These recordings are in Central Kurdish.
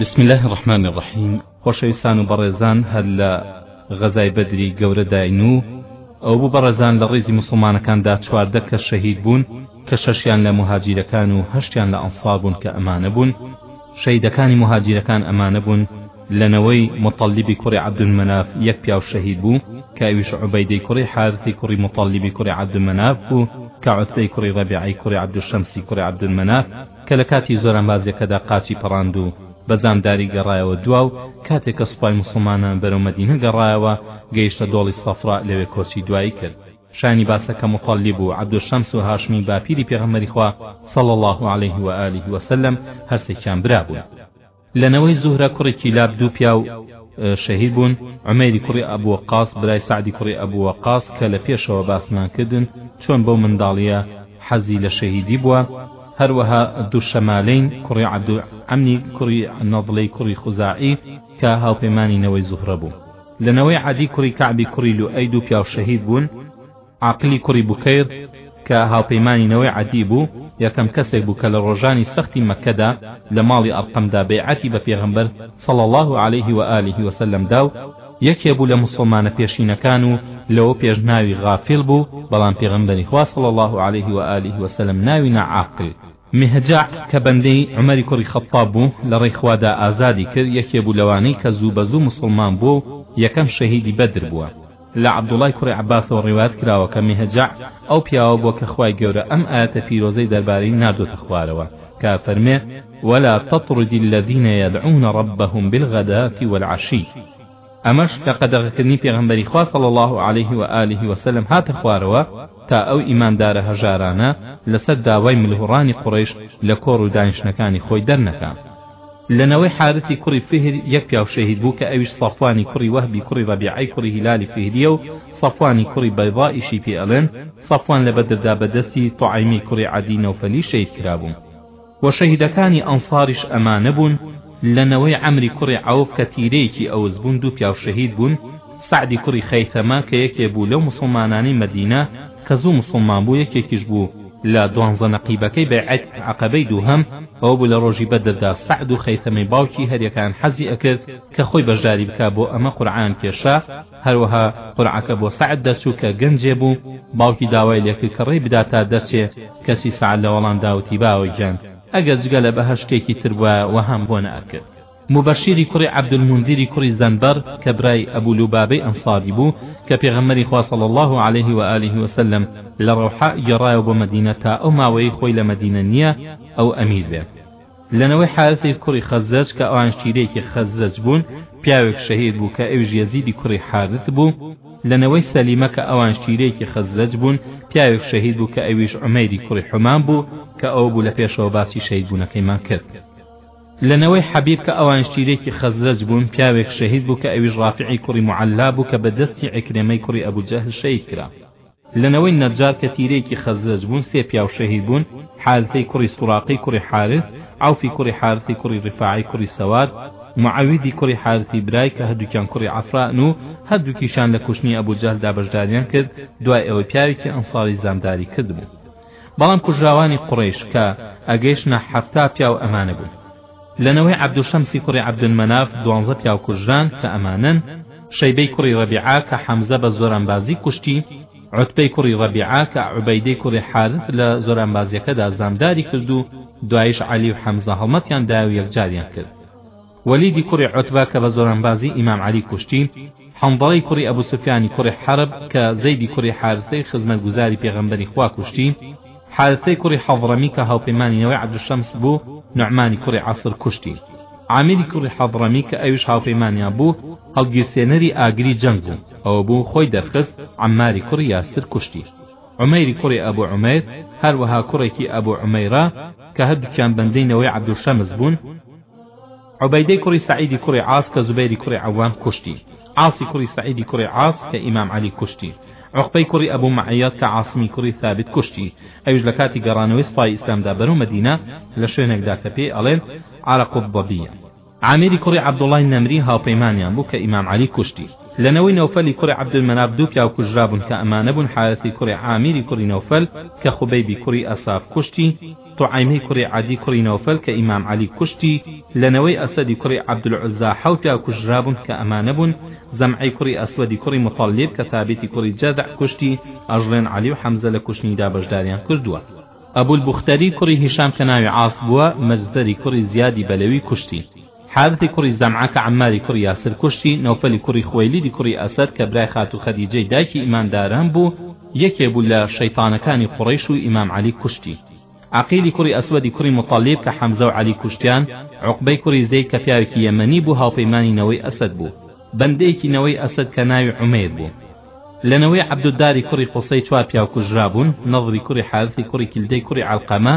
بسم الله الرحمن الرحیم خۆشەویستان و بەڕێزان هەر لە غەزای بەدری گەورە داین و ئەو بوو بەڕێزان لە ڕیزی مسلمانەکاندا چواردە کە شەهید بوون کە شەشیان لە مهاجیرەکان و هەشتیان لە ئەنصار بوون کە ئەمانە بوون شەهیدەکانی مهاجیرەکان ئەمانە بوون لە نەوەی مطلبی کوڕی عەبدولمەناف یەک پیاو شەهید بوو کە ئەویش عوبەیدەی کوڕی حارثی کوڕی مطلبی کوڕی عەبدولمەناف بوو کە عوتبەی کوڕی ڕەبیعەی کوڕی عەبدولشەمسی کوڕی عەبدولمەناف کە لە کاتی زۆرانبازیەکەدا قاچی پەڕاند و بە زامداری گەڕایەوە دوا و کاتێ کە سوپای موسڵمانان بەرەو مەدینە گەڕایەوە گەیشتە دۆڵی سەفرا لەوێ کۆچی دوایی کرد شایانی باسە کە موتەلیب و عەبدولشەمس و هاشمی باپیری پێغەمبەری خوا صلی اللە علیه و آله و سلم هەرسێکیان برا بوون لە نەوەی زوهرە کوڕی کیلاب دوو پیاو شەهید بوون، عومەیری کوڕی ئەبو وەقاس برای سەعدی کوڕی ئەبو وەقاس کە لە پێشەوە باسمان کردن چۆن بەو منداڵییە حەزی لە شەهیدی بووە، هەروەها ذوشەمالین کوڕی عەبدو عەمنی کوڕی نەضلەی کوڕی خوزاعی کە هاوپەیمانی نەوەی زوهرە بوو. لە نەوەی عەدی کوڕی کەعبی کوڕی لوئەی دوو پیاو شەهید بوون، عاقلی کوڕی بوکەیر کە هاوپەیمانی نەوەی عەدی بوو، یەکەم کەسێک بوو کە لە ڕۆژانی سەختی مەککەدا لە ماڵی ئەرقەمدا بەیعەتی بە پێغەمبەر صلی اللە علیه و آله و سلم دا و یەکێ بوو لە موسڵمانە پێشینەکان و لەوە پێش ناوی غافل بوو، بەڵام پێغەمبەری خوا صلی اللە علیه و آله و سلم ناوی نا عاقل. مهجع کە بەندەی عومەری کوڕی خەتتاب بوو لە ڕێی خوادا ئازادی کرد یەکێ بوو لەوانەی کە زوو بە زوو موسڵمان بووە و یەکەم شەهیدی بەدر بووە لە عەبدوڵای کوڕی عەباسەوە ڕیوایەت کراوە کە مهجع ئەو پیاوە بووە کە خوای گەورە ئەم ئایەتە پیرۆزەی دەربارەی ناردۆتە خوارەوە کە فەرمێ ولا تطرد الذین یدعون ربهم بالغداة والعشی ئەمەش کە قەدەغەکردنی پێغەمبەری خوا صلی اللە علیه و آله و سلم هاتە خوارەوە تا ئەو ئیماندارە هەژارانە لەسەر داوای ملهوڕانی قوڕەیش لە کۆڕ و دانیشتنەکانی خۆی دەرنەکا لە نەوەی حارثی کوڕی فهر یەک پیاو شەهید بوو کە ئەویش صەفوانی کوڕی وەهبی کوڕی ڕەبیعەی کوڕی هیلالی فهریە و صەفوانی کوڕی بەیضائیشی پێ ئەڵێن صەفوان لە بەدردا بە دەستی طعیمی کوڕی عەدی نەوفەلی شەهید کرابوو وە شەهیدەکانی ئەنصاریش ئەمانە بوون، لە نەوەی عەمری کوڕی عەوف کە تیرەیەکی ئەوس بوون دوو پیاو شەهید بوون، سەعدی کوڕی خەیثەمە کە یەکێ بوو لەو موسڵمانانی مەدینە کە زوو موسڵمان بوو یەکێکیش بوو لە دوانزە نەقیبەکەی بەیعەت عەقەبەی دووهەم ئەوە بوو لە ڕۆژی بەدردا سەعد و خەیثەمەی باوکی هەریەکەیان حەزی ئەکرد کە خۆی بەشداری بکا بۆ ئەمە قورعان کێشا هەروەها قورعەکە بۆ سەعد دەرچوو کە گەنجێ بوو، باوکی داوای لێکرد کە ڕێی بدات تا دەرچێ، کەچی سەعد لە وەڵام دا وتی باوە گیان ئەگەر جگە لە بەهەشت شتێکی تر بوایە وەهام بۆ نەئەکرد. موبەشیری کوڕی عەبدولمونزیری کوڕی زەنبەر کە برای ئەبو لوبابەی ئەنساری بوو کە پێغەمبەری خوا صلی اللە علیه و آله و سلم لە ڕەوحاء گێڕایەوە بۆ مەدینە تا ئەو ماوەیەی خۆی لە مەدینە نییە ئەو ئەمیر بێ، لە نەوەی حارثی کوڕی خەزرەج کە ئەوان شیرێکی خەزرەج بوون پیاوێک شەهید بوو کە ئەویش یەزیدی کوڕی حارث بوو، لە نەوەی سەلیمە کە ئەوان شیرێکی خەزرەج بوون پیاوێک شەهید بوو کە ئەویش عومەیری کوڕی حمام بوو کە ئەو بوو لە پێشەوە باسی شەهید بوونەکەیمان کرد. لە نەوەی حەبیب کە ئەوان شیرێکی خەزرەج بوون پیاوێک شەهید بوو کە ئەویش ڕافعی کوڕی معەلا بوو کە بە دەستی عیکرمەی کوڕی ئەبو جەهل شەهید کرا. لە نەوەی نەجار کە تیرەیەکی خەزرەج بوون سێ پیاو شەهید بوون، حارثەی کوڕی سوڕاقەی کوڕی حارث، عەوفی کوڕی حارثی کوڕی ڕیفاعەی کوڕی سەواد، موعەویدی کوڕی حارثی برای کە هەردووکیان کوڕی عەفرائن و هەردووکیشان لە کوشتنی ئەبو جەهلدا بەشداریان کرد دوای ئەوەی پیاوێکی ئەنساری زامداری کردبوو. بەڵام کوژراوانی قوڕەیش کە ئەگەیشتنە حەفتا پیاو ئەمانە بوون. لە نەوەی عەبدوشەمسی کوڕی عەبدولمەناف دوانزە پیاو کوژران کە ئەمانەن شەیبەی کوڕی ڕەبیعە کە حەمزە بە زۆرانبازی کوشتی عوتبەی کوڕی ڕەبیعە کە عوبەیدەی کوڕی حارث لە زۆرانبازیەکەدا زامداری کرد و دوایش عەلی و حەمزە هەڵمەتیان دا و یەکجاریان کرد وەلیدی کوڕی عوتبە کە بە زۆرانبازی ئیمام عەلی کوشتی حەنظەڵەی کوڕی ئەبو سفیانی کوڕی حەرب کە زەیدی کوڕی حارثەی خزمەتگوزاری پێغەمبەری خوا کوشتی حارثەی کوڕی حەضڕەمی کە هاوپەیمانی نەوەی عەبدولشەمس بوو، نوعمانی کوڕی عەسر کوشتی. عامیری کوڕی حەضڕەمی کە ئەویش هاوپەیمانیان بوو، هەڵگیرسێنەری ئاگری جەنگ بوو، ئەوە بوو خۆی دەرخست، عەمماری کوڕی یاسر کوشتی. عومەیری کوڕی ئەبو عومەیر، هەروەها کوڕێکی ئەبو عومەیرە، کە هەردووکیان بەندەی نەوەی عەبدولشەمس بوون، عوبەیدەی کوڕی سەعیدی کوڕی عاس کە زوبەیری کوڕی عەوام کوشتی، عاسی کوڕی سەعیدی کوڕی عاس کە ئیمام عەلی کوشتی، عوقبەی کوڕی ئەبو معەیەط کە عاسمی کوڕی ثابت کوشتی، ئەویش لە کاتی گەڕانەوەی سوپای ئیسلامدا بەرەو مەدینە لە شوێنێکدا کە پێی ئەڵێن، عەرەق الضبیە. عامیری کوڕی عەبدوڵڵای نەمری هاوپەیمانیان بوو کە ئیمام عەلی کوشتی. لە نەوەی نەوفەلی کوڕی عەبدولمەناف دوو پیاو کوژرابوون کە ئەمانە بوون حارثی کوڕی عامیری کوڕی نەوفەل کە خوبەیبی کوڕی ئەساف کوشتی، طعیمەی کوڕی عەدی کوڕی نەوفەل کە ئیمام عەلی کوشتی لە نەوەی ئەسەدی کوڕی عەبدولعوزا حەوت پیاو کوژرابوون کە ئەمانە بوون زەمعەی کوڕی ئەسوەدی کوڕی موتەڵیب کە ثابتی کوڕی جەزع کوشتی ئەژڵێن عەلی و حەمزە لە کوشتنیدا بەشداریان کردووە ئەبولبوختەری کوڕی هیشام کە ناوی عاص بووە مەجزەری کوڕی زیادی بەلەوی کوشتی. حارثی کوڕی زەمعە کە عەماری کوڕی یاسر کوشتی، نەوفەلی کوڕی خوەیلیدی کوڕی ئەسەد کە برای خاتوو خەدیجەی دایکی ئیمانداران بوو، یەکێ بوو لە شەیتانەکانی قوڕەیش و ئیمام عەلی کوشتی. عەقیلی کوڕی ئەسوەدی کوڕی موتەڵیب کە حەمزە و عەلی کوشتیان، عوقبەی کوڕی زەید کە پیاوێکی یەمەنی بوو هاوپەیمانی نەوەی ئەسەد بوو، بەندەیەکی نەوەی ئەسەد کە ناوی عومەیر بوو، لە نەوەی عەبدوداری کوڕی قوسەی چوار پیاو کوژرابوون، نەضری کوڕی حارثی کوڕی کیلدەی کوڕی عەلقەمە،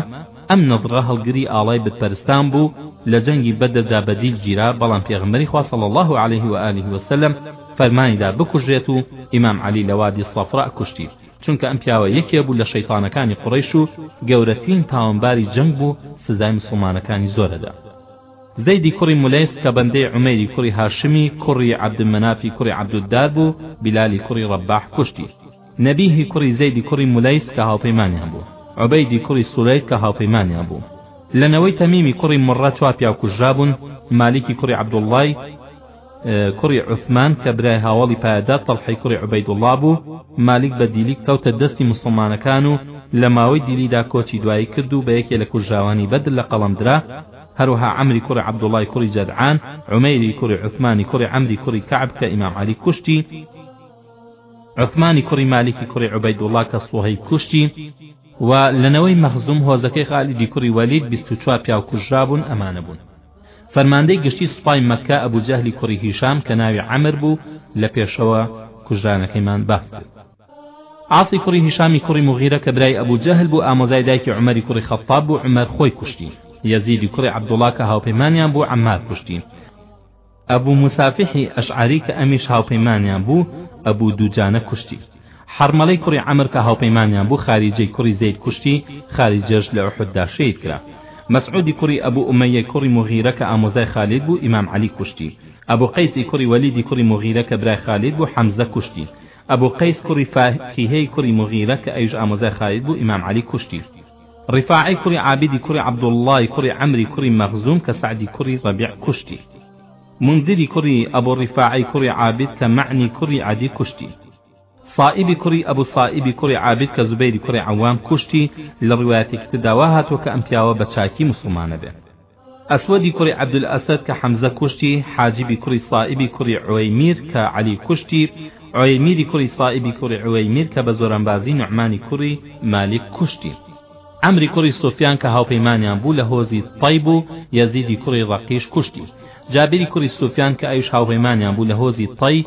ئەم نەضرە هەڵگری ئاڵای بت پەرستان بوو، لە جەنگی بەدردا بە دیل گیرا، بەڵام پێغەمبەری خوا صلی اللە علیه و آله و سلم فەرمانی دا بکوژرێت و ئیمام عەلی لە وادی الصفراء کوشتی، چونکە ئەم پیاوە یەکێ بوو لە شەیتانەکانی قوڕەیش و گەورەترین تاوانباری جەنگ بوو سزای موسڵمانەکانی زۆر ئەدا. زەیدی کوڕی مولەیس کە بەندەی عومەیری کوڕی هاشمی کوڕی عەبدمەنافی کوڕی عەبدودار بوو، بیلالی کوڕی ڕەباح کوشتی. نەبیهی کوڕی زەیدی کوڕی مولەیس کە هاوپەیمانیان بوو. عوبەیدی کوڕی سولەیت کە هاوپەیمانیان بوو. لە نەوەی تەمیمی کوڕی مڕە چوار پیاو کوژرابوون، مالیکی کوڕی عەبدوڵڵای کوڕی عوسمان کە برای هاوەڵی پایەدار تەڵحەی کوڕی عوبەیدوڵڵا بوو، مالیک بە دیلیک کەوتە دەستی موسڵمانەکان و لە ماوەی دیلیدا کۆچی دوایی کرد و بە یەکێ لە کوژراوانی بەدر لە قەڵەم درا، هەروەها عەمری کوڕی عەبدوڵڵای کوڕی جەدعان، عومەیری کوڕی عوسمانی کوڕی عەمری کوڕی کەعب کە ئیمام عەلی کوشتی، عوسمانی کوڕی مالیکی کوڕی عوبەیدوڵڵا کە سوهەیب کوشتی، و لە نەوەی مەخزوم هۆزەکەی خالیدی کوڕی وەلید بیست و چوار پیاو کوژرابوون ئەمانە بوون فەرماندەی گشتی سوپای مەککە ئەبو جەهلی کوڕی هیشام کە ناوی عەمر بوو لە پێشەوە کوژرانەکەیمان باس کرد عاسی کوڕی هیشامی کوڕی موغیرە کە برای ئەبو جەهل بوو ئامۆزای دایکی عومەری کوڕی خەتتاب بوو عومەر خۆی کوشتی یەزیدی کوڕی عەبدوڵا کە هاوپەیمانیان بوو عەمار کوشتی ئەبو موسافیحی ئەشعەری کە ئەمیش هاوپەیمانیان بوو ئەبو دوجانە کوشتی حەرمەلەی کوڕی عەمر کە هاوپەیمانیان بوو خاریجەی کوڕی زەید کوشتی خاریجەش لە ئوحوددا شەید کرا مەسعودی کوڕی ئەبو ئومەیە کوڕی موغیرە کە ئامۆزای خالید بوو ئیمام عەلی کوشتی ئەبو قەیسی کوڕی وەلیدی کوڕی موغیرە کە برای خالید بوو حەمزە کوشتی ئەبو قەیس کوڕی فاکیهەی کوڕی موغیرە کە ئەویش ئامۆزای خالید بوو ئیمام عەلی کوشتی. ڕیفاعەی کوڕی عابیدی کوڕی عەبدوڵڵای کوڕی عەمری کوڕی مەخزوم کە سەعدی کوڕی ڕەبیع کوشتی. مونذری کوڕی ئەبو ڕیفاعەی کوڕی عابید کە مەعنی کوڕی عەدی کوشتی. سائیبی کوڕی ئەبو سائیبی کوڕی عابید کە زوبەیری کوڕی عەوام کوشتی، لە ڕیوایەتێکی تردا وا هاتووە کە ئەم پیاوە بە چاکی موسڵمانە بێ. ئەسوەدی کوڕی عەبدولئەسەد کە حەمزە کوشتی، حاجبی کوڕی سائیبی کوڕی عوەیمیر کە عەلی کوشتی، عوەیمیری کوڕی سائیبی کوڕی عوەیمیر کە بە زۆرانبازی نوعمانی کوڕی مالیک کوشتی. عەمری کوڕی سوفیان کە هاوپەیمانیان بوو لە هۆزی تەی بوو، یەزیدی کوڕی ڕەقیش کوشتی. جابیری کوڕی سوفیان کە ئەویش هاوپەیمانیان بوو لە هۆزی تەی،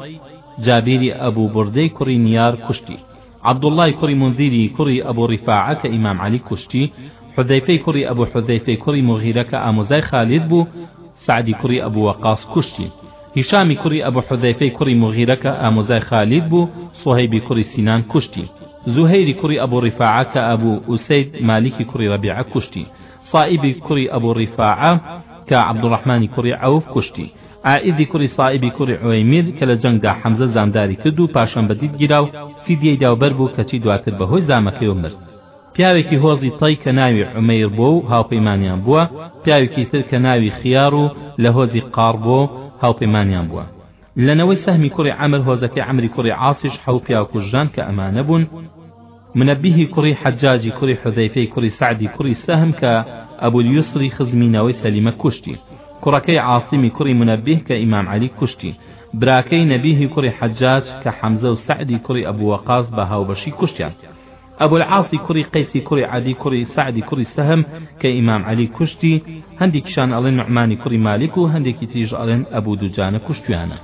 جابیری ئەبو بوردەی کوڕی نیار کوشتی. عەبدوڵڵای کوڕی مونزیری کوڕی ئەبو ڕیفاعە کە ئیمام عەلی کوشتی، حوزەیفەی کوڕی ئەبو حوزەیفەی کوڕی موغیرە کە ئامۆزای خالید بوو، سەعدی کوڕی ئەبو وەقاس کوشتی، هیشامی کوڕی ئەبو حوزەیفەی کوڕی موغیرە کە ئامۆزای خالید بوو، سوهەیبی کوڕی سینان کوشتی، زوهەیری کوڕی ئەبو ڕیفاعە کە ئەبو ئوسەید مالیکی کوڕی ڕەبیعە کوشتی، سائیبی کوڕی ئەبو ڕیفاعە کە عەبدولڕەحمانی کوڕی عەوف کوشتی. عائیدی کوڕی سائیبی کوڕی عوەیمیر کە لە جەنگدا حەمزە زامداری کرد و پاشان بە دید گیرا و فیدیەی دا و بەر بوو کەچی دواتر بە هۆی زامەکەیەوە مرد. پیاوێکی هۆزی تەی کە ناوی عومەیر بووە و هاوپەیمانیان بووە، پیاوێکی تر کە ناوی خیار و لە هۆزی قاڕ بووە و هاوپەیمانیان بووە. لە نەوەی سەهمی کوڕی عەمر هۆزەکەی عەمری کوڕی عاسیش حەو پیاو کوژران کە ئەمانە بوون منەبیهی کوڕی حەجاجی کوڕی حوزەیفەی کوڕی سەعدی کوڕی سەهم کە ئەبولیوسری خزمی نەوەی سەلیمە کوشتی کوڕەکەی عاسیمی کوڕی منەبیه کە ئیمام عەلی کوشتی براکەی نەبیهی کوڕی حەجاج کە حەمزە و سەعدی کوڕی ئەبو وەقاس بە هاوبەشی کوشتیان ئەبولعاسی کوڕی قەیسی کوڕی عەدی کوڕی سەعدی کوڕی سەهم کە ئیمام عەلی کوشتی، هەندێکیشان ئەڵێن نوعمانی کوڕی مالیک و هەندێکی تریش ئەڵێن ئەبو دوجانە کوشتویانە.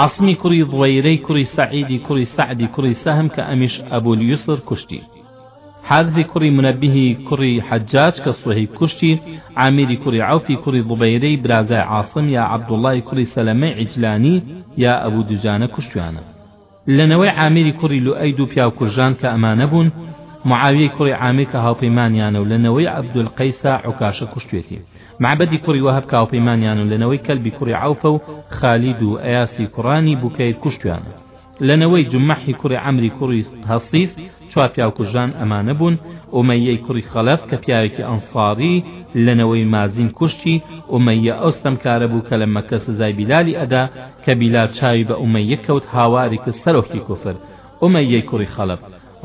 عاصمی کوڕی ضویرەی کوڕی سەعیدی کوڕی سەعدی کوڕی سەهم کە ئەمیش ئەبولیسر کوشتی. حارثی کوڕی منەبیهی کوڕی حەجاج کە صوهیب کوشتی، عامیری کوڕی عەوفی کوڕی ضبیرەی برازای عاصم یا عەبدوڵڵای کوڕی سەلەمەی عیجلانی یا ئەبو دوجانە کوشتویانە. لە نەوەی عامیری کوڕی لوئەی دوو پیاو کوژران کە ئەمانە بوون، معاویەی کوڕی عامیر کە هاوپەیمانیانە و لە نەوەی عەبدولقەیسە عوکاشە کوشتوێتی، مەعبەدی کوڕی وەهەب کە هاوپەیمانیانە و لە نەوەی کەلبی کوڕی عەوفە و خالید و ئەیاسی کوڕانی بوکەیر کوشتویانە، لە نەوەی جوممەحی کوڕی عەمری کوڕی هەسیس چوار پیاو کوژران ئەمانە بوون ئومەیەی کوڕی خەڵەف کە پیاوێکی ئەنساری لە نەوەی مازین کوشتی ئومەیە ئەو ستەمکارە بوو کە لە مەکە سزای بیلالی ئەدا کە بیلال چاوی بە ئومەیە کەوت هاواری کرد سەرۆکی کوفر ئومەیەی کوڕی خەڵەف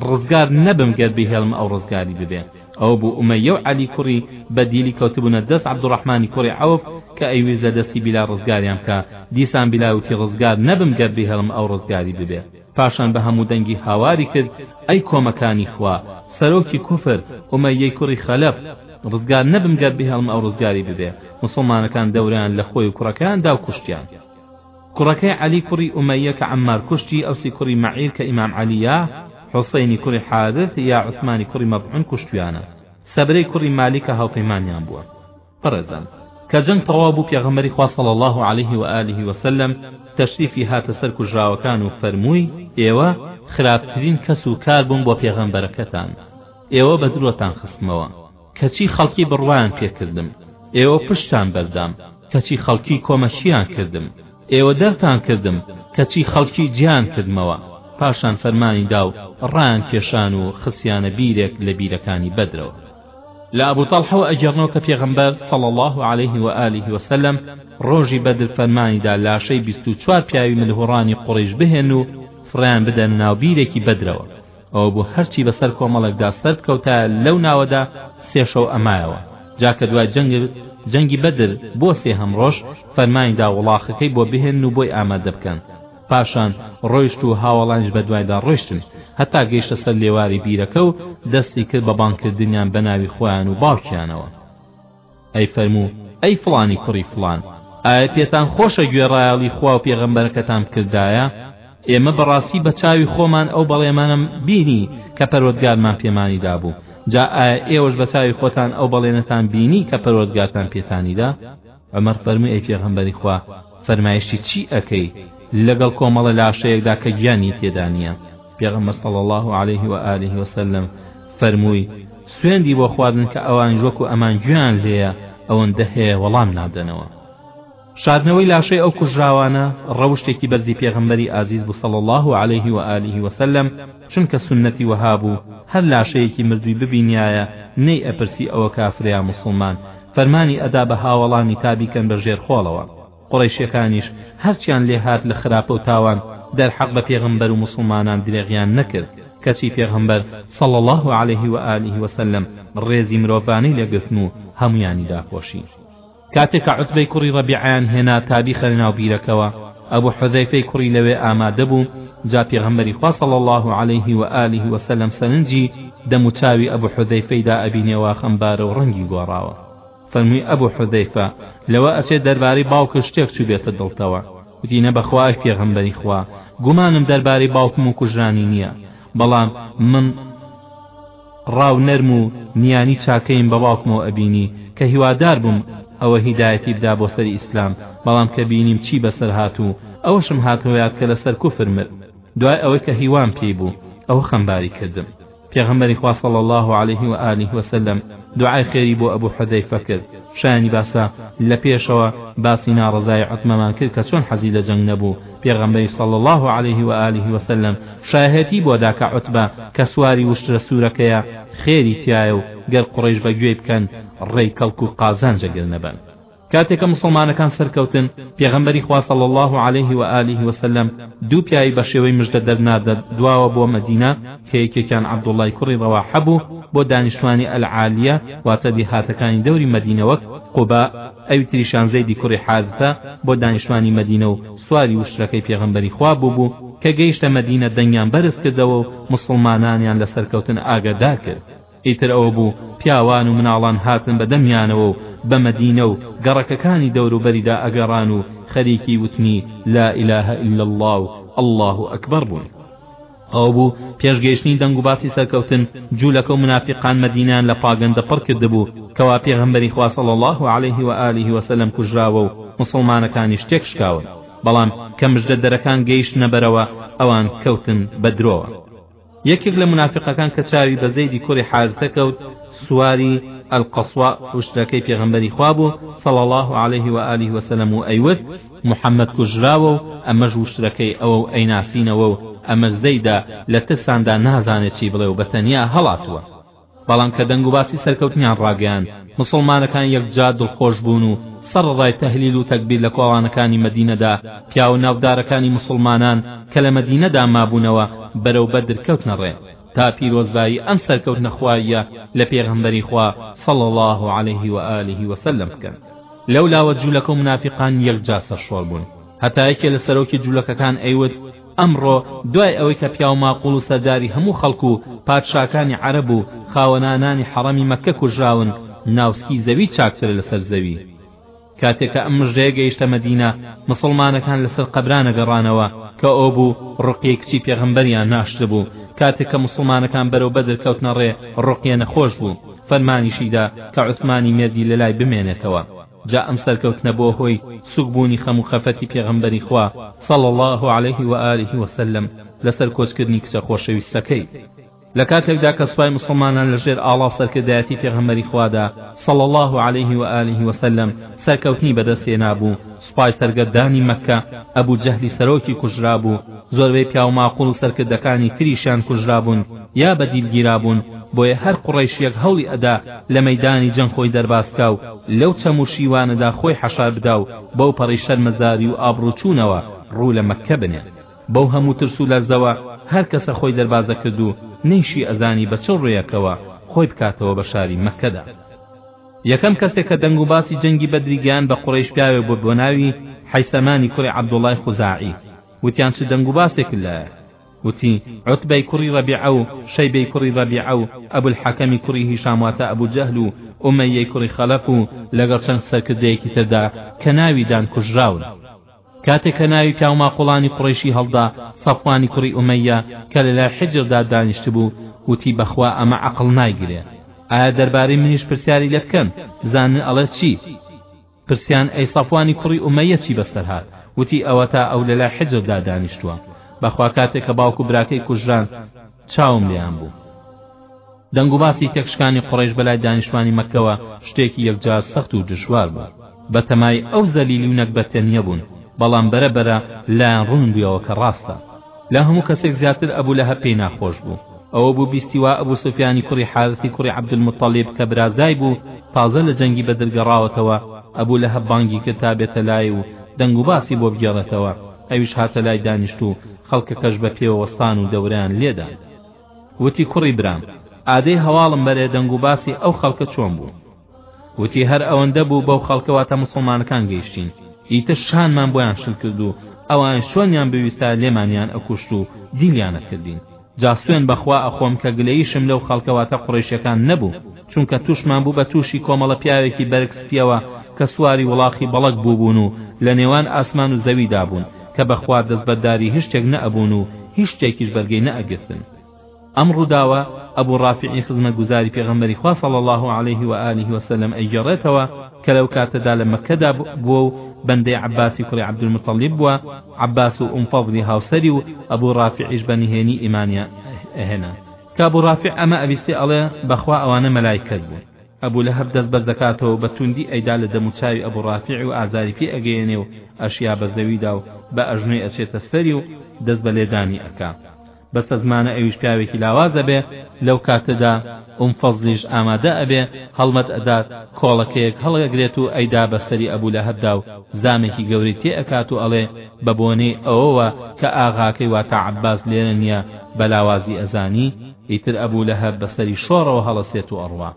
ڕزگار نەبم گەر بهێڵم ئەو ڕزگاری ببێ ئەو بوو ئومەیە و عەلی کوڕی بەدیلی کەوتبوونە دەست عەبدوڕەحمانی کوڕی عەوف کە ئەیویست لە دەستی بیلا ڕزگاریان بکا دیسان بیلا وتی ڕزگار نەبم گەر بهێڵم ئەو ڕزگاری ببێ پاشان بە هەموو دەنگی هاواری کرد، ئەی کۆمەکانی خوا، سەرۆکی کوفر، ئومەییەی کوڕی خەلەف، ڕزگار نەبم گەر بهێڵم ئەو ڕزگاری ببێ، موسڵمانەکان دەوران لە خۆی و کوڕەکەیان دا و کوشتیان. کوڕەکەی عەلی کوڕی ئومەییە کە عەممار کوشتی، ئەوسی کوڕی مەعیر کە ئیمام عەلییە، حوسەینی کوڕی حارث یا عوسمانی کوڕی مەضعون کوشتویانە. سەبرەی کوڕی مالیک کە هاوپەیمانیان بووە. بەڕێزان کە جەنگ تەواو بوو پێغەمبەری خوا صلی اللە علیه و آله و سلم تەشریفی هاتە سەر کوژراوەکان و فەرمووی ئێوە خراپترین کەس و کار بوون بۆ پێغەمبەرەکەتان ئێوە بە درۆتان خستمەوە کەچی خەڵکی بڕوایان پێکردم ئێوە پشتان بەردام کەچی خەڵکی کۆمەچیان کردم ئێوە دەرتان کردم کەچی خەڵکی جیان کردمەوە پاشان فەرمانی دا و ڕایان کێشان و خسیانە بیرێک لە بیرەکانی بەدرەوە لە ئەبو تەڵحەوە ئەگێڕنەوە کە پێغەمبەر صلی الله علیه و آله و سلم ڕۆژی بەدر فەرمانیدا لاشەی بیست و چوار پیاوی ملهوڕانی قوڕیش بهێن و فڕێیان بدەن ناو بیرێکی بەدرەوە ئەوە بۆ هەرچی بەسەر کۆمەڵێکدا سەرد کەوتە لەو ناوەدا سێ شەو ئەمایەوە جا کە دوای جەنگ جەنگی بەدر بۆ سێ هەمڕۆژ فەرمانیدا وڵاخەکەی بۆ بهێن و بۆی ئامادە بکەن پاشان ڕۆیشت و هاوەڵانیش بەدوایدا ڕۆیشتن هەتا گەیشتە سەر لێواری بیرەکە و دەستی کرد بە بانگکردنیان بە ناوی خۆیان و باوکیانەوە ئەی فەرموو ئەی فڵانی کوڕی فڵان ئایا پێتان خۆشە گوێڕایەڵی خوا و پێغەمبەرەکەتان بکردایە ئێمە بەڕاستی بە چاوی خۆمان ئەو بەڵێمانەم بینی کە پەروەردگارمان پێمانی دابوو جا ئایا ئێوەش بە چاوی خۆتان ئەو بەڵێنەتان بینی کە پەروەردگارتان پێتانیدا عومەر فەرمووی ئەی پێغەمبەری خوا فەرمایشی چی ئەکەی لەگەڵ کۆمەڵە لاشەیەکدا کە گیانی تێدا نیە پێغەمبەر صلی اللە علیه و آله و سلم فەرمووی سوێندی بۆ خواردن کە ئەوانیش وەکو ئەمان گوێیان لێیە ئەوەندە هەیە وەڵام نادەنەوە شاردنەوەی لاشەی ئەو کوژراوانە ڕەوشتێکی بەرزی پێغەمبەری ئازیز بوو صلی اللە علیه و آله و سلم چونکە سوننەتی وەها بوو هەر لاشەیەکی مردووی ببینیایە نەی ئەپرسی ئەوە کافرە یا موسڵمان فەرمانی ئەدا بە هاوەڵانی تا بیکەن بە ژێر خۆڵەوە قوڕەیشەکانیش هەرچیان لێ هات لە خراپە و تاوان دەرحەق بە پێغەمبەر و موسڵمانان درێغیان نەکرد کەچی پێغەمبەر صلی اللە علیه و آله و سلم ڕێزی مرۆڤانەی لێ گرتن و هەموویانی داپۆشی. کاتێ کە عوتبەی کوڕی ڕەبیعەیان هێنا تا بیخەنە ناو بیرەکەوە ئەبو حوزەیفەی کوڕی لەوێ ئامادە بوو جا پێغەمبەری خوا صلی اللە علیه و آله و سلم سەرنجی دەم و چاوی ئەبو حوزەیفەی دا ئەبینێ وا خەمبارە و ڕەنگی گۆڕاوە فەرمووی ئەبو حوزەیفە لەوە ئەچێ دەربارەی باوکت شتێک چووبێتە دڵتەوە وتی نە بەخوا ئەی پێغەمبەری خوا گومانم دەربارەی باوکم و کوژرانی نییە بەڵام من ڕاو نەرم و نیانی چاکەیم بە باوکمەوە ئەبینی کە هیوادار بووم ئەوە هیدایەتی بدا بۆ سەری ئیسلام بەڵام کە بینیم چی بەسەر هات و ئەوەشم هاتەوە یاد کە لەسەر کوفر مرد دوای ئەوەی کە هیوام پێی بوو ئەوە خەمباری کردم پێغەمبەری خوا صلی الله علیه و آله و سلم دوعای خێری بۆ ئەبو حذیفە کرد شایانی باسە لە پێشەوە باسی ناڕەزای عتمەمان کرد کە چۆن حەزی لە جەنگ نەبوو پێغەمبەری صلی اللە علیه و آله و سلم شایهتی بۆ دا کە عوتبە کە سواری وشترە سورەکەیە خێری تیایە و گەر قوڕەیش بە گوێی بکەن ڕێی کەڵک و قازانجە گر نەبەن کاتێ کە موسڵمانەکان سەرکەوتن پێغەمبەری خوا صلی اللە علیه و آله و سلم دوو پیاوی بە شێوەی مژدە دەرناردە دواوە بۆ مەدینە کە یەکێکیان عەبدوڵای کوڕی ڕەواحە بوو بۆ دانیشتوانی العالیە واتە دێهاتەکانی دەوری مەدینە وەک قوبا ئەوی تریشان زەیدی کوڕی حارثە بۆ دانیشتوانی مەدینە و سواری وشترەکەی پێغەمبەری خوا بووبوو، کە گەیشتە مەدینە دەنگیان بەرز کردەوە و موسڵمانانیان لە سەرکەوتن ئاگادار کرد، ئیتر ئەوە بوو پیاوان و مناڵان هاتن بە دەمیانەوە و بە مەدینە و گەڕەکەکانی دەوروبەریدا ئەگەڕان و خەریکی وتنی لا الە الا اللە و اللە اکبر بوون. ئەوە بوو پێش گەیشتنی دەنگ و باسی سەرکەوتن جولەکە و منافیقان مەدینەیان لە پاگەندە پڕ کردبوو کەوا پێغەمبەری خوا صلی اللە علیه و آله و سلم کوژراوە و موسڵمانەکانیش تێکشکاون بەڵام کە مژدە دەرەکان گەیشتنە بەرەوە ئەوان کەوتن بە درۆوە یەکێک لە منافیقەکان کە چاوی بە زەیدی کوڕی حارثە کەوت سواری القصواء وشترەکەی پێغەمبەری خوا بوو صلی اللە علیه و آله و سلم و ئەیوت محەمەد کوژراوە و ئەمەش وشترەکەی ئەوە و ئەیناسینەوە و ئەمەش زەیدە لە ترساندا نازانێت چی بڵێ و بە تەنیا هەڵاتووە. بەڵام کە دەنگوباسی سەرکەوتنیان ڕاگەیاند، موسڵمانەکان یەکجار دڵخۆش بوون و سەڕەڕای تەهلیل و تەکبیر لە کۆڵانەکانی مەدینەدا، پیاوە ناودارەکانی موسڵمانان کە لە مەدینەدا مابوونەوە بەرەو بەدر کەوتنە ڕێ. تا پیرۆزبایی ئەم سەرکەوتنە خواییە لە پێغەمبەری خوا صلی اللە علیه و آله و سلم بکەن لەولاوە جولەکە و منافیقان یەکجار سەرشۆڕ بوون هەتا یەکێ لە سەرۆکی جولەکەکان ئەیوت ئەمڕۆ دوای ئەوەی کە پیاو ماقوڵ و سەرداری هەموو خەڵک و پادشاکانی عەرەب و خاوەنانانی حەڕەمی مەککە کوژراون ناوسکی زەوی چاکترە لەسەر زەوی کاتێ کە ئەم مژدەیە گەیشتە مەدینە مسوڵمانەکان لەسەر قەبرانە گەڕانەوە کە ئۆبوو ڕوقیەی کچی پێغەمبەریان ناشتبوو کاتێ کە مسوڵمانەکان بەرەو بەدر کەوتنە ڕێ ڕوقیە نەخۆش بوو فەرمانیشی دا کە عوسمانی مێردی لەلای بمێنێتەوە جا ئەم سەرکەوتنە بووە هۆی سوک بوونی خەم و خەفەتی پێغەمبەری خوا صلی اللە علیه و آله و سلم لەسەر کۆچکردنی کچە خۆشەویستەکەی. لە کاتێکدا کە سوپای موسڵمانان لە ژێر ئاڵا و سەرکردایەتی پێغەمبەری خوادا، صلی اللە علیه و آله و سلم، سەرکەوتنی بەدەست هێنابوو، سوپای سەرگەردانی مەککە، ئەبو جەهلی سەرۆکی کوژرابوو، زۆربەی پیاو ماقوڵ و سەرکردەکانی تریشیان کوژرابوون یا بە دیل گیرابوون، بۆیە هەر قوڕەیشیەک هەوڵی ئەدا لە مەیدانی جەنگ خۆی دەرباز بکا و لەو چەم و شیوانەدا خۆی حەشار بدا و بەوپەڕی شەرمەزاری و ئابڕووچوونەوە ڕوو لە مەککە بنێ. بەو هەموو ترس و لەرزەوە هەر کەسە خۆی دەرباز دەکرد و نەیشی ئەزانی بە چ ڕێیەکەوە خۆی بکاتەوە بە شاری مەککەدا یەکەم کەسێک کە دەنگ و باسی جەنگی بەدری گەیان بە قوڕەیش پیاوێک بۆ بۆ ناوی حەیسەمانی کوڕی عەبدوڵای خوزاعی وتیان چ دەنگ و باسێک لایە وتی عوتبەی کوڕی ڕەبیعە و شەیبەی کوڕی ڕەبیعە و ئەبول حەکەمی کوڕی هیشام واتە ئەبوو جەهل و ئومەیەی کوڕی خەلەف و لەگەڵ چەند سەرکردەیەکی تردا کە ناوی دان کوژراون کاتێک کە ناوی پیاوماقوڵانی قوڕەیشی هەڵدا سەفوانی کوڕی ئومەیە کە لە لای حیجردا دانیشتبوو وتی بەخوا ئەمە عەقڵ نایگرێ ئایا دەربارەی منیش پرسیاری لێ بکەن بزانن ئەڵێ چی پرسیان ئەی سەفوانی کوڕی ئومەیە چی بەسەر هات وتی ئەوەتا ئەو لە لای حیجردا دانیشتووە بەخوا کاتێک کە باوک و براکەی کوژران چاوم لێیان بوو. دەنگوباسی تێکشکانی قوڕەیش بەلای دانیشتوانی مەککەوە شتێکی یەکجار سەخت و دژوار بوو. بەتەمای ئەو زەلیلی و نەگبەتە نیە بوون، بەڵام بەرە بەرە لایان ڕوون بویەوە کە ڕاستە. لە هەموو کەسێک زیاتر ئەبو لەهەب پێی ناخۆش بوو. ئەوە بوو بیستی وا ئەبو سوفیانی کوڕی حارثی کوڕی عەبدولموتەڵیب کە برازای بوو تازە لە جەنگی بەدر گەڕاوەتەوە، ئەبو لەهەب بانگی کرد تا بێتە لای و دەنگوباسی بۆ بگێڕێتەوە. ئەویش هاتە لای دانیشت و خەڵکەکەش بە پێوە وەستان و دەورەیان لێدان وتی کوڕی برام ئادەی هەواڵم بەرێ دەنگ و باسی ئەو خەڵکە چۆن بوو وتی هەر ئەوەندە بوو بەو خەڵکە واتە مسڵمانەکان گەیشتین ئیتر شانمان بۆیان شل کرد و ئەوان چۆنیان بویستا لێمانیان ئەکوشت و دیلیان ئەکردین جا سوێن بەخوا ئەخۆم کە گلەییشم لەو خەڵکە واتە قوڕەیشەکان نەبوو چونکە تووشمان بوو بە تووشی کۆمەڵە پیاوێکی بەرگ سپیەوە کە سواری وڵاخی بەڵەک بووبوون و لە نێوان ئاسمان و زەویدا بوون کە بەخوا دەستبەرداری هیچ شتێک نەئەبوون و هیچ شتێکیش بەرگەی نەئەگرتن ئەم ڕووداوە ئەبو ڕافیعی خزمەتگوزاری پێغەمبەری خوا صلی اللە علیه و آله و سلم ئەیگێڕێتەوە، کە لەو کاتەدا لە مەککەدا بووە و بەندەی عەباسی کوڕی عەبدولموتەڵیب بووە، عەباس و ئوم فەزڵی هاوسەری و ئەبوو ڕافیعیش بە نهێنی ئیمانیان هێنا. کە ئەبوو ڕافیع ئەمە ئەبیستێ ئەڵێ، بەخوا ئەوانە مەلایکەت بوون. ئەبوو لەهەب دەست بەرز دەکاتەوە و بە تووندی ئەیدا لە دەم و چاوی ئەبوو ڕافیع و ئازاری پێ ئەگەیەنێ و ئەشیا بە زەویدا و بە ئەژنۆی ئەچێتە سەری و دەست بە لێدانی ئەکا. بەستەزمانە ئەویش پیاوێکی لاواز ئەبێ لەو کاتەدا ئوم فەزلیش ئامادە ئەبێ هەڵمەت ئەدات کۆڵەکەیەک هەڵئەگرێت و ئەیدا بەسەری ئەبو لەهەبدا و زامێکی گەورەی تێ ئەکات و ئەڵێ بەبۆنەی ئەوەوە کە ئاغاکەی واتە عەباس لێرە نیە بەلاوازی ئەزانی ئیتر ئەبو لەهەب بەسەری شۆڕەوە هەڵەسێت و ئەڕوا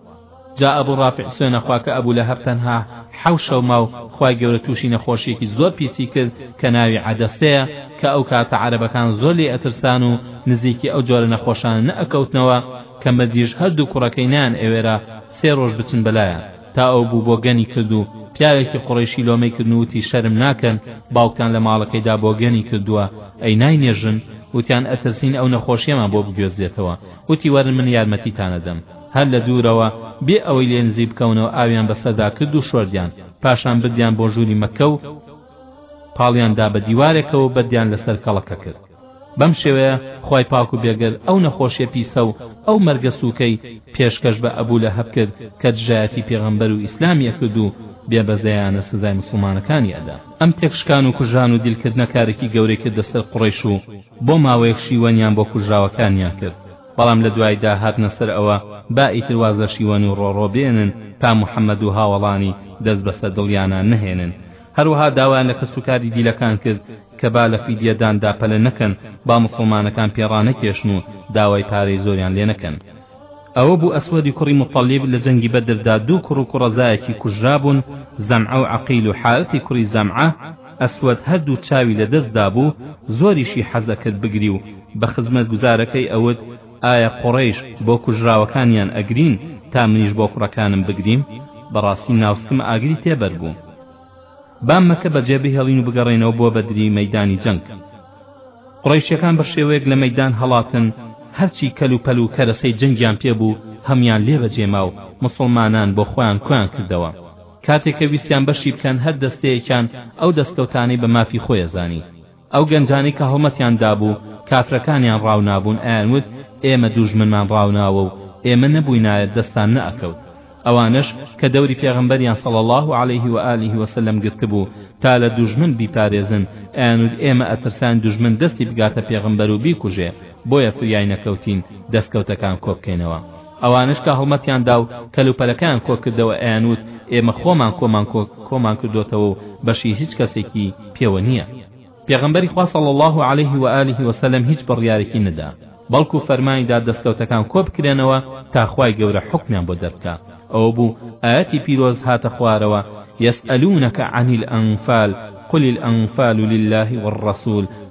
جا ئەبو ڕافع سوێنەخوا کە ئەبو لەهەب تەنها حەو شەو ما و خوای گەورە توشی نەخۆشیەکی زۆر پیسی کرد کە ناوی عەدەسەیە کە ئەو کاتە عەرەبەکان زۆر لێی ئەترسان و نزیکی ئەو جۆرە نەخۆشانە نەئەکەوتنەوە کە مردیش هەردوو کوڕەکەی نەیان ئەوێرا سێ ڕۆژ بچن بەلایان تا ئەو بوو بۆگەنی کرد و پیاوێکی قوڕەیشی لۆمەی کردن و وتی شەرم ناکەن باوکتان لە ماڵەکەیدا بۆگەنی کردووە ئەی ناینێژن وتیان ئەترسین ئەو نەخۆشیەمان بۆ بگوێزێتەوە وتی وەرن من یارمەتیتان ئەدەم هەر لە دوورەوە بێ ئەوەی لێ نزیک بکەونەوە ئاویان بەسەردا کرد و شۆردیان، پاشان بردیان بۆ ژووری مەککە و پاڵیان دا بە دیوارێکەوە و بەردیان لەسەر کەڵەکە کرد. بەم شێوەیە خوای پاک و بێگەرد ئەو نەخۆشیە پیسە و ئەو مەرگە سووکەی پێشکەش بە ئەبوو لەهەب کرد کە دژایەتی پێغەمبەر و ئیسلامی ئەکرد و بێ بەزەیانە سزای موسڵمانەکانی ئەدا. ئەم تێکشکان و کوژران و دیلکردنە کارێکی گەورەی کردە سەر قوڕەیش و بۆ ماوەیەک شیوەنیان بۆ کوژراوەکانیان کرد. بەڵام لە دوایدا هاتنە سەر ئەوە با ئیتر واز لە شیوەن و ڕۆڕۆ بێنن تا محەمەد و هاوەڵانی دەست بەسەر دڵیانا نەهێنن هەروەها داوایان لە کەسوکاری دیلەکان کرد کە با لە فیدیە داندا پەلە نەکەن با موسڵمانەکان پێ ڕانەکێشن و داوای پارەی زۆریان لێ نەکەن ئەوە بوو ئەسوەدی کوڕی موتەڵیب لە جەنگی بەدردا دوو کوڕ و کوڕەزایەکی کوژرابوون زەمعە و عەقیل و حارثی کوڕی زەمعە ئەسوەد هەردوو چاوی لە دەست دابوو زۆریشی حەز ئەکرد بگری و بە خزمەتگوزارەکەی ئەوت ئایا قوڕەیش بۆ کوژراوەکانیان ئەگرین تا منیش بۆ کوڕەکانم بگریم بەڕاستی ناوسکم ئاگری تێ بەر بوو با مەکە بە جێ بهێڵین و بگەڕێینەوە بۆ بەدری مەیدانی جەنگ قڕیشیەکان بە شێوەیەک لە مەیدان هەڵاتن هەرچی کەل و پەل و کەرەسەی جەنگیان پێ بوو هەموان لێ بەجێ ما و مسوڵمانان بۆ خۆیان کۆیان کردەوە کاتێ کە ویستیان بەشی بکەن هەر دەستەیەکیان ئەو دەستکەوتانەی بە مافی خۆی ئەزانی ئەو گەنجانەی کە هەڵمەتیان دابوو کافرەکانیان ڕاونابوون ئەیان وت ئێمە دووژمنمان ڕاوناوە و ئێمە نەبووینایە دەستان نەئەکەوت ئەوانەش کە دەوری پێغەمبەریان صلی اللە علیه و آله وسلم گرتبوو تا لە دوژمن بیپارێزن ئەیان وت ئێمە ئەترسان دوژمن دەستی بگاتە پێغەمبەر و بیکوژێ بۆیە فریای نەکەوتین دەستکەوتەکان کۆبکەینەوە ئەوانەش کە هەڵمەتیان دا و کەلوپەلەکەیان کۆ کردەوە ئەیانوت ئێمە خۆمان کۆمان کۆ کۆمان کردۆتەوە و بەشی هیچ کەسێکی پێوە نییە پێغەمبەری خوا صلی اللە علیه و آله و سلم هیچ بڕیارێکی نەدا بەڵکو فەرمانی دا دەستکەوتەکان کۆ بکرێنەوە تا خوای گەورە حوکمیان بۆ دەربکا ئەوە بوو ئایەتی پیرۆز هاتە خوارەوە یسئلونک عن الانفال قل الانفال لله والرسول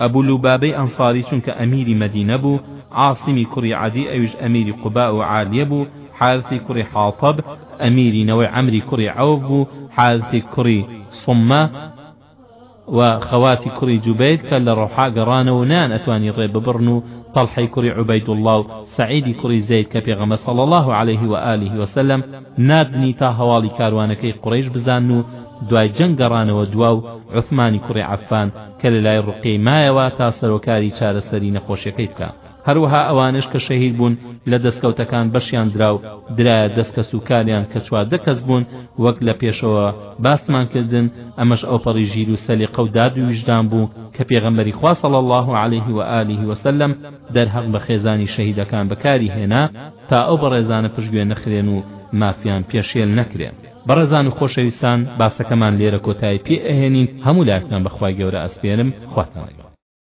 ئەبو لوبابەی ئەنساری چونکە ئەمیری مەدینە بوو، عاسمی کوڕی عەدی ئەویش ئەمیری قوباء و عالیە بوو، حارثی کوڕی حاطەب ئەمیری نەوەی عەمری کوڕی عەوف بوو، حارثی کوڕی صمە و خەواتی کوڕی جوبەیر کە لە ڕەوحا گەڕانەوە و نەیان ئەتوانی ڕێ ببڕن و طەلحەی کوڕی عوبەیدوڵڵا و سەعیدی کوڕی زەید کە پێغەمبەر صلی اللە علیه و آله و سلم ناردنی تا هەواڵی کاروانەکەی قوڕەیش بزانن و دوای جەنگ گەڕانەوە دوا و عوثمانی کوڕی عەفان کە لە لای ڕوقیەی مایەوە تا سەرۆکاری چارەسەری نەخۆشیەکەی بکا هەروەها ئەوانەش کە شەهید بوون لە دەسکەوتەکان بەشیان دراو درایە دەست کەس و کاریان کە چواردە کەس بوون وەک لە پێشەوە باسمان کردن ئەمەش ئەوپەڕی ژیر و سەلیقە و داد و ویژدان بوو کە پێغەمبەری خوا صلی اللە علیه و آله و سلم دەرهەق بە خێزانی شەهیدەکان بەکاری هێنا تا ئەو بەڕێزانە پشتگوێ نەخرێن و مافیان پێشێل نەکرێ بەڕێزان و خۆشەویستان باسەکەمان لێرە کۆتایی پێ ئەهێنین هەموو لایەکتان بە خوای گەورە ئەسپێرم خواتان لەگەڵ.